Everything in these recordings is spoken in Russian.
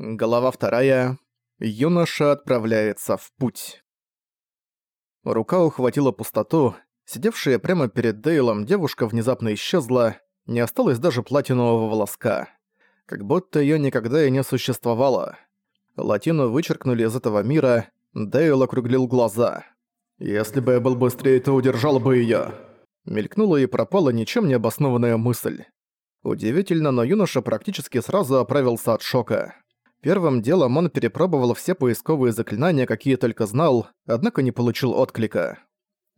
Глава вторая. Юноша отправляется в путь. Рука ухватила пустоту. Сидевшая прямо перед Дейлом девушка внезапно исчезла, не осталось даже платинового волоска. Как будто её никогда и не существовало. Латину вычеркнули из этого мира, Дейл округлил глаза. «Если бы я был быстрее, то удержал бы её». Мелькнула и пропала ничем не обоснованная мысль. Удивительно, но юноша практически сразу оправился от шока. Первым делом он перепробовал все поисковые заклинания, какие только знал, однако не получил отклика.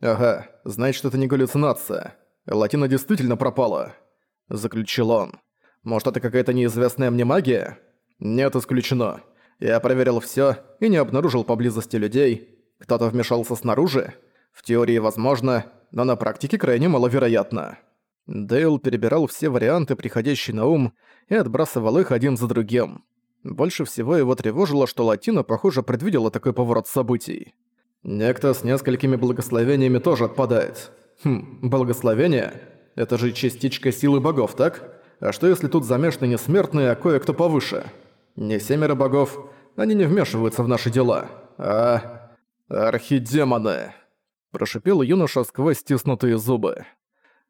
«Ага, значит, это не галлюцинация. Латина действительно пропала», — заключил он. «Может, это какая-то неизвестная мне магия?» «Нет, исключено. Я проверил всё и не обнаружил поблизости людей. Кто-то вмешался снаружи? В теории возможно, но на практике крайне маловероятно». Дейл перебирал все варианты, приходящие на ум, и отбрасывал их один за другим. Больше всего его тревожило, что Латина, похоже, предвидела такой поворот событий. Некто с несколькими благословениями тоже отпадает. Хм, благословение? Это же частичка силы богов, так? А что если тут замешаны не смертные, а кое-кто повыше? Не семеро богов, они не вмешиваются в наши дела, а... Архидемоны. Прошипел юноша сквозь стиснутые зубы.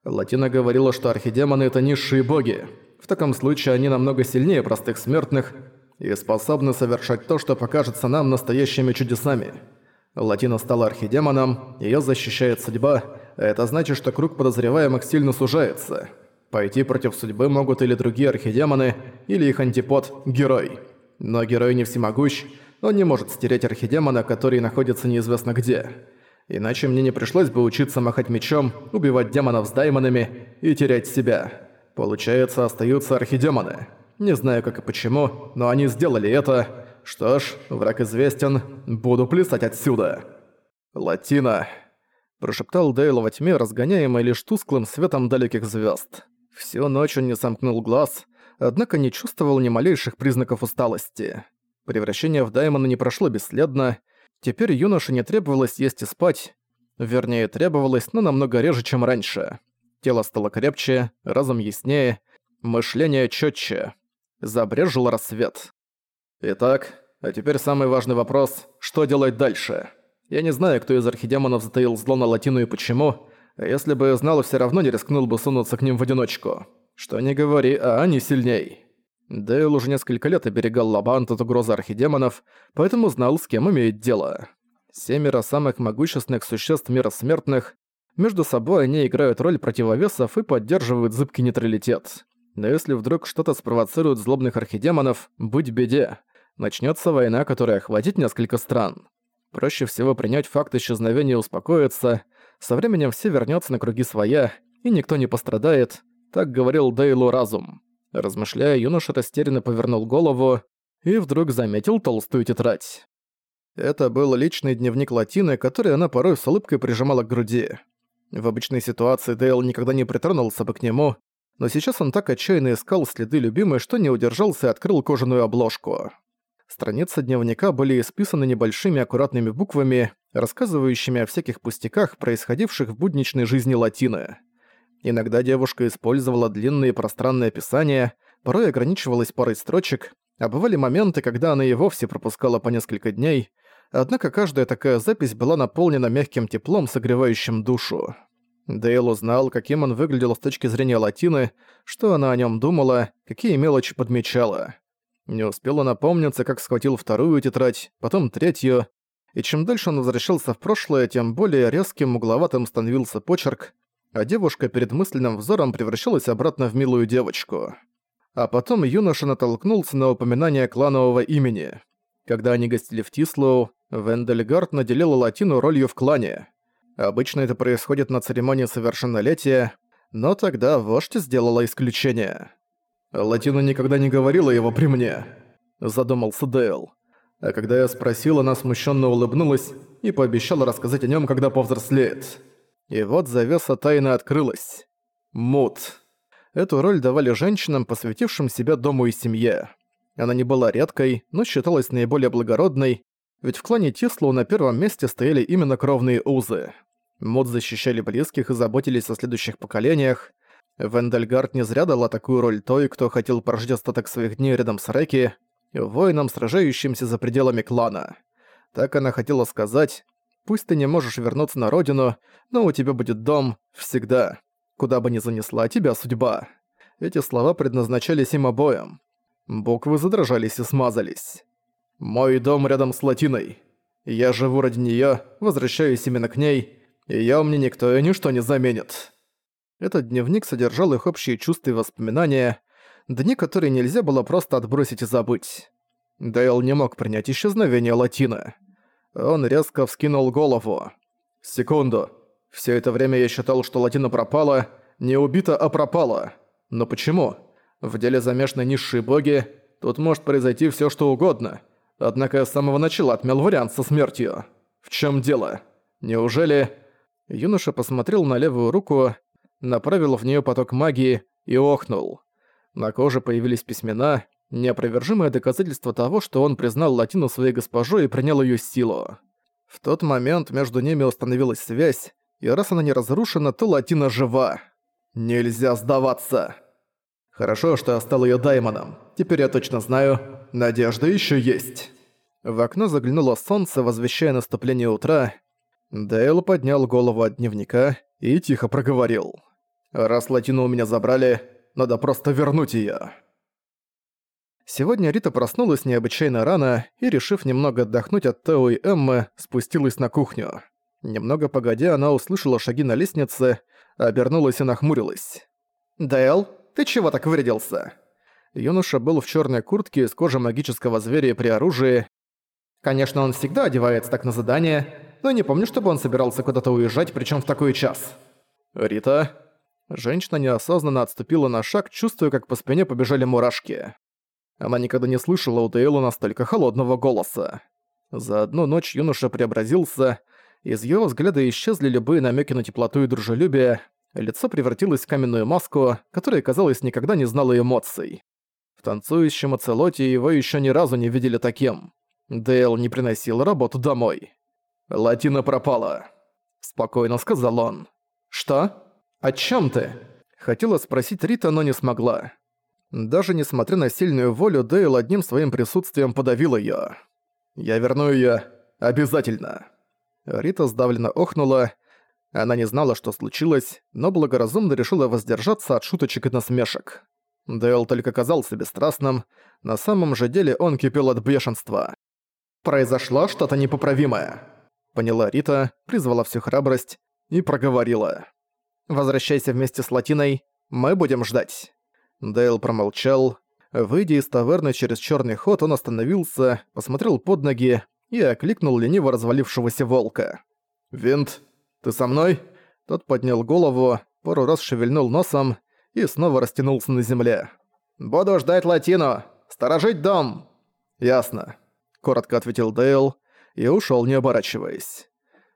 Латина говорила, что архидемоны — это низшие боги. В таком случае они намного сильнее простых смертных и способны совершать то, что покажется нам настоящими чудесами. Латина стала архидемоном, её защищает судьба, это значит, что круг подозреваемых сильно сужается. Пойти против судьбы могут или другие архидемоны, или их антипод – герой. Но герой не всемогущ, он не может стереть архидемона, который находится неизвестно где. Иначе мне не пришлось бы учиться махать мечом, убивать демонов с даймонами и терять себя. Получается, остаются архидемоны. Не знаю как и почему, но они сделали это. Что ж, враг известен, буду плясать отсюда. Латина. Прошептал Дейл во тьме, разгоняемой лишь тусклым светом далеких звезд. Всю ночь он не сомкнул глаз, однако не чувствовал ни малейших признаков усталости. Превращение в Даймона не прошло бесследно, теперь юноше не требовалось есть и спать, вернее, требовалось, но намного реже, чем раньше. Тело стало крепче, разум яснее, мышление чётче забрежил рассвет. Итак, а теперь самый важный вопрос, что делать дальше? Я не знаю, кто из архидемонов затаил зло на латину и почему, а если бы знал, все равно не рискнул бы сунуться к ним в одиночку. Что не говори, а они сильней. Дейл уже несколько лет оберегал Лабант от угрозы архидемонов, поэтому знал, с кем имеет дело. Семеро самых могущественных существ мира смертных, между собой они играют роль противовесов и поддерживают зыбкий нейтралитет. Но если вдруг что-то спровоцирует злобных архидемонов, будь беде. Начнется война, которая охватит несколько стран. Проще всего принять факт исчезновения и успокоиться. Со временем все вернется на круги своя, и никто не пострадает, так говорил Дейлу разум. Размышляя, юноша растерянно повернул голову и вдруг заметил толстую тетрадь. Это был личный дневник Латины, который она порой с улыбкой прижимала к груди. В обычной ситуации Дейл никогда не притронулся бы к нему, но сейчас он так отчаянно искал следы любимой, что не удержался и открыл кожаную обложку. Страницы дневника были исписаны небольшими аккуратными буквами, рассказывающими о всяких пустяках, происходивших в будничной жизни Латины. Иногда девушка использовала длинные пространные описания, порой ограничивалась парой строчек, а бывали моменты, когда она и вовсе пропускала по несколько дней, однако каждая такая запись была наполнена мягким теплом, согревающим душу. Дейл узнал, каким он выглядел с точки зрения Латины, что она о нем думала, какие мелочи подмечала. Не успел он напомниться, как схватил вторую тетрадь, потом третью, и чем дальше он возвращался в прошлое, тем более резким угловатым становился почерк, а девушка перед мысленным взором превращалась обратно в милую девочку. А потом юноша натолкнулся на упоминание кланового имени. Когда они гостили в Тислоу, Вендельгард наделила Латину ролью в клане. Обычно это происходит на церемонии совершеннолетия, но тогда вождь сделала исключение. «Латина никогда не говорила его при мне», – задумался Дейл. А когда я спросил, она смущенно улыбнулась и пообещала рассказать о нем, когда повзрослеет. И вот завеса тайны открылась. Мут. Эту роль давали женщинам, посвятившим себя дому и семье. Она не была редкой, но считалась наиболее благородной, ведь в клане Тислоу на первом месте стояли именно кровные узы. Мод защищали близких и заботились о следующих поколениях. Вендельгард не зря дала такую роль той, кто хотел прожить остаток своих дней рядом с Реки. воинам, сражающимся за пределами клана. Так она хотела сказать, пусть ты не можешь вернуться на родину, но у тебя будет дом всегда, куда бы ни занесла тебя судьба. Эти слова предназначались им обоим. Буквы задрожались и смазались. «Мой дом рядом с Латиной. Я живу ради неё, возвращаюсь именно к ней, её мне никто и ничто не заменит». Этот дневник содержал их общие чувства и воспоминания, дни, которые нельзя было просто отбросить и забыть. Дейл не мог принять исчезновение Латины. Он резко вскинул голову. «Секунду. Все это время я считал, что Латина пропала. Не убита, а пропала. Но почему? В деле замешаны низшие боги. Тут может произойти все, что угодно. Однако с самого начала отмел вариант со смертью. В чем дело? Неужели...» Юноша посмотрел на левую руку, направил в нее поток магии и охнул. На коже появились письмена, неопровержимое доказательство того, что он признал Латину своей госпожой и принял ее силу. В тот момент между ними установилась связь, и раз она не разрушена, то Латина жива. Нельзя сдаваться. Хорошо, что я стал ее даймоном. Теперь я точно знаю, надежда еще есть. В окно заглянуло солнце, возвещая наступление утра. Дейл поднял голову от дневника и тихо проговорил. Раз Латину у меня забрали, надо просто вернуть её. Сегодня Рита проснулась необычайно рано и, решив немного отдохнуть от Тео и Эммы, спустилась на кухню. Немного погодя, она услышала шаги на лестнице, обернулась и нахмурилась. «Дэл, ты чего так вырядился?» Юноша был в чёрной куртке из кожи магического зверя при оружии. Конечно, он всегда одевается так на задание, но не помню, чтобы он собирался куда-то уезжать, причём в такой час. «Рита?» Женщина неосознанно отступила на шаг, чувствуя, как по спине побежали мурашки. Она никогда не слышала у Дейла настолько холодного голоса. За одну ночь юноша преобразился, из его взгляда исчезли любые намеки на теплоту и дружелюбие, лицо превратилось в каменную маску, которая, казалось, никогда не знала эмоций. Танцующем оцелоте его еще ни разу не видели таким. Дейл не приносил работу домой. «Латина пропала», — спокойно сказал он. «Что?» «О чем ты?» Хотела спросить Рита, но не смогла. Даже несмотря на сильную волю, Дейл одним своим присутствием подавил её. «Я верну её обязательно». Рита сдавленно охнула. Она не знала, что случилось, но благоразумно решила воздержаться от шуточек и насмешек. Дейл только казался бесстрастным, на самом же деле он кипел от бешенства. «Произошло что-то непоправимое», — поняла Рита, призвала всю храбрость и проговорила. Возвращайся вместе с Латиной, мы будем ждать». Дейл промолчал. Выйдя из таверны через черный ход, он остановился, посмотрел под ноги и окликнул лениво развалившегося волка. «Винт, ты со мной?» Тот поднял голову, пару раз шевельнул носом и снова растянулся на земле. «Буду ждать Латину! Сторожить дом!» «Ясно», — коротко ответил Дейл и ушел, не оборачиваясь.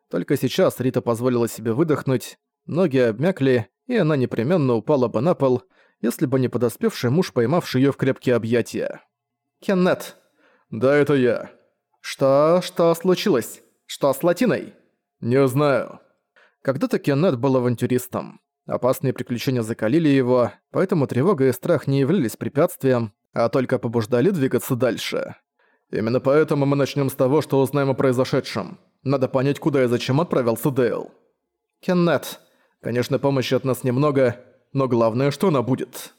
Только сейчас Рита позволила себе выдохнуть, Ноги обмякли, и она непременно упала бы на пол, если бы не подоспевший муж, поймавший её в крепкие объятия. «Кеннет!» «Да, это я». «Что... что случилось? Что с Латиной?» «Не знаю». Когда-то Кеннет был авантюристом. Опасные приключения закалили его, поэтому тревога и страх не являлись препятствием, а только побуждали двигаться дальше. Именно поэтому мы начнём с того, что узнаем о произошедшем. Надо понять, куда и зачем отправился Дейл. «Кеннет, Конечно, помощи от нас немного, но главное, что она будет.